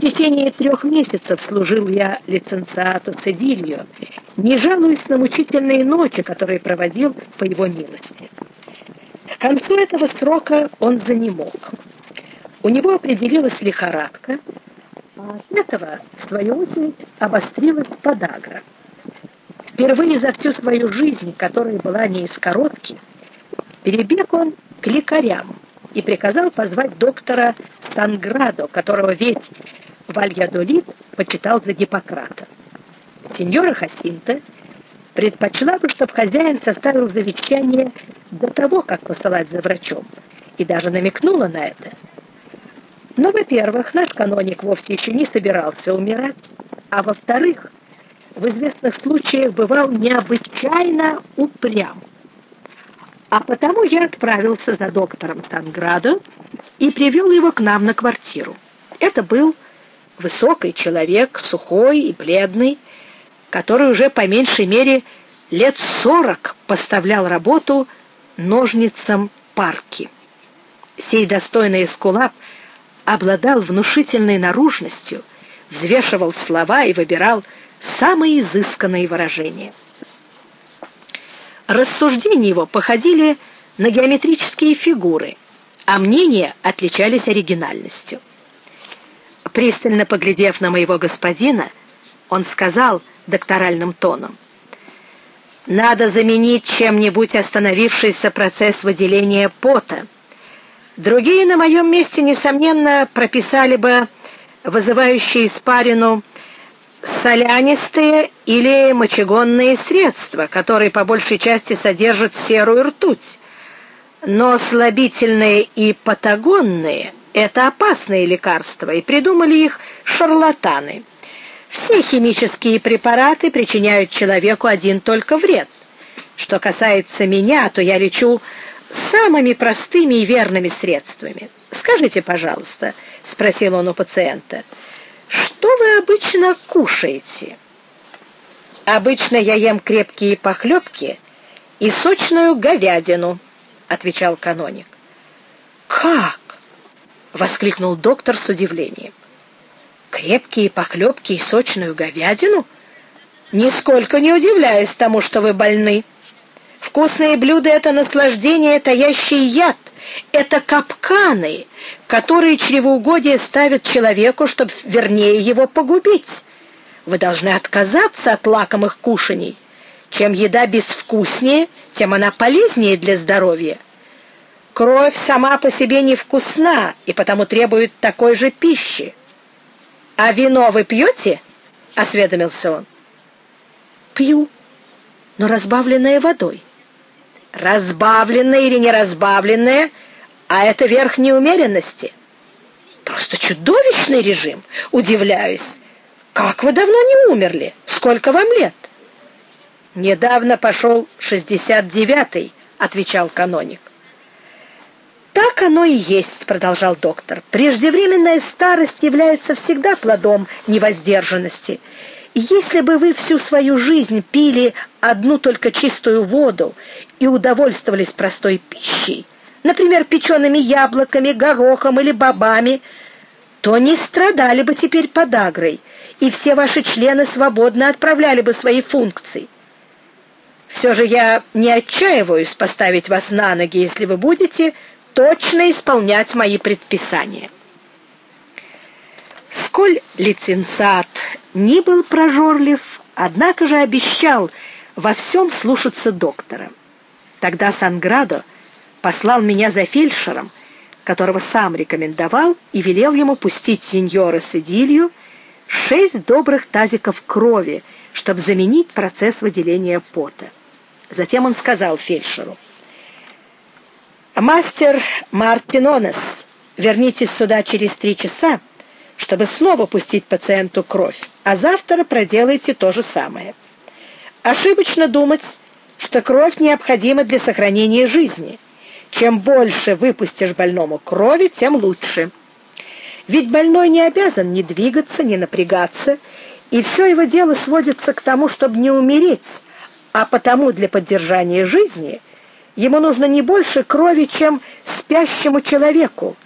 течение трех месяцев служил я лиценциату Цедильо, не жалуясь на мучительные ночи, которые проводил по его милости. К концу этого срока он занемог. У него определилась лихорадка, а от этого, в свою очередь, обострилась подагра. Впервые за всю свою жизнь, которая была не из коротких, перебег он к лекарям и приказал позвать доктора Станградо, которого весь Вальядолид почитал за Гиппократа. Сеньора Хасинта предпочла бы, чтобы хозяин составил завещание до того, как посылать за врачом, и даже намекнула на это. Но, во-первых, наш каноник вовсе еще не собирался умирать, а во-вторых, в известных случаях бывал необычайно упрям. А потому я отправился за доктором Санградо и привел его к нам на квартиру. Это был высокий человек, сухой и бледный, который уже по меньшей мере лет сорок поставлял работу ножницам парки. Сей достойный эскулап обладал внушительной наружностью, взвешивал слова и выбирал самые изысканные выражения. Рассуждения его походили на геометрические фигуры, а мнения отличались оригинальностью. Пристально поглядев на моего господина, он сказал докторальным тоном: "Надо заменить чем-нибудь остановившийся процесс выделения пота. Другие на моем месте несомненно прописали бы вызывающие испарину солянистые или мочегонные средства, которые по большей части содержат серую ртуть. Но слабительные и патагонные это опасные лекарства, и придумали их шарлатаны. Все химические препараты причиняют человеку один только вред. Что касается меня, то я лечу самыми простыми и верными средствами. Скажите, пожалуйста, спросил он у пациента. Что вы обычно кушаете? Обычно я ем крепкие похлебки и сочную говядину, отвечал каноник. Как? Воскликнул доктор с удивлением. Крепкие похлебки и сочную говядину? Нисколько не удивляюсь тому, что вы больны. Вкусные блюда это наслаждение, таящее яд, это капканы, которые чревоугодие ставят человеку, чтобы вернее его погубить. Вы должны отказаться от лакомых кушаний. Чем еда безвкуснее, тем она полезнее для здоровья. Кровь сама по себе невкусна и потому требует такой же пищи. А вино вы пьете? осведомился он. Пью, но разбавленное водой разбавленное или не разбавленное, а это верх неумеренности. Просто чудовищный режим. Удивляюсь. Как вы давно не умерли? Сколько вам лет? Недавно пошел шестьдесят девятый, отвечал каноник. Так оно и есть, продолжал доктор. Преждевременная старость является всегда плодом невоздержанности. Если бы вы всю свою жизнь пили одну только чистую воду и удовольствовались простой пищей, например, печеными яблоками, горохом или бобами, то не страдали бы теперь подагрой, и все ваши члены свободно отправляли бы свои функции. Все же я не отчаиваюсь поставить вас на ноги, если вы будете точно исполнять мои предписания. Сколь лицензат не был прожорлив, однако же обещал во всем слушаться доктора. Тогда Санградо послал меня за фельдшером, которого сам рекомендовал, и велел ему пустить сеньора Седилью шесть добрых тазиков крови, чтобы заменить процесс выделения пота. Затем он сказал фельдшеру: "Мастер Мартинонес, вернитесь сюда через три часа чтобы снова пустить пациенту кровь, а завтра проделайте то же самое. Ошибочно думать, что кровь необходима для сохранения жизни. Чем больше выпустишь больному крови, тем лучше. Ведь больной не обязан ни двигаться, ни напрягаться, и все его дело сводится к тому, чтобы не умереть, а потому для поддержания жизни ему нужно не больше крови, чем спящему человеку,